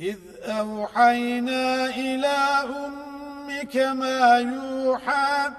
إذ أوحينا إلى أمك ما يوحى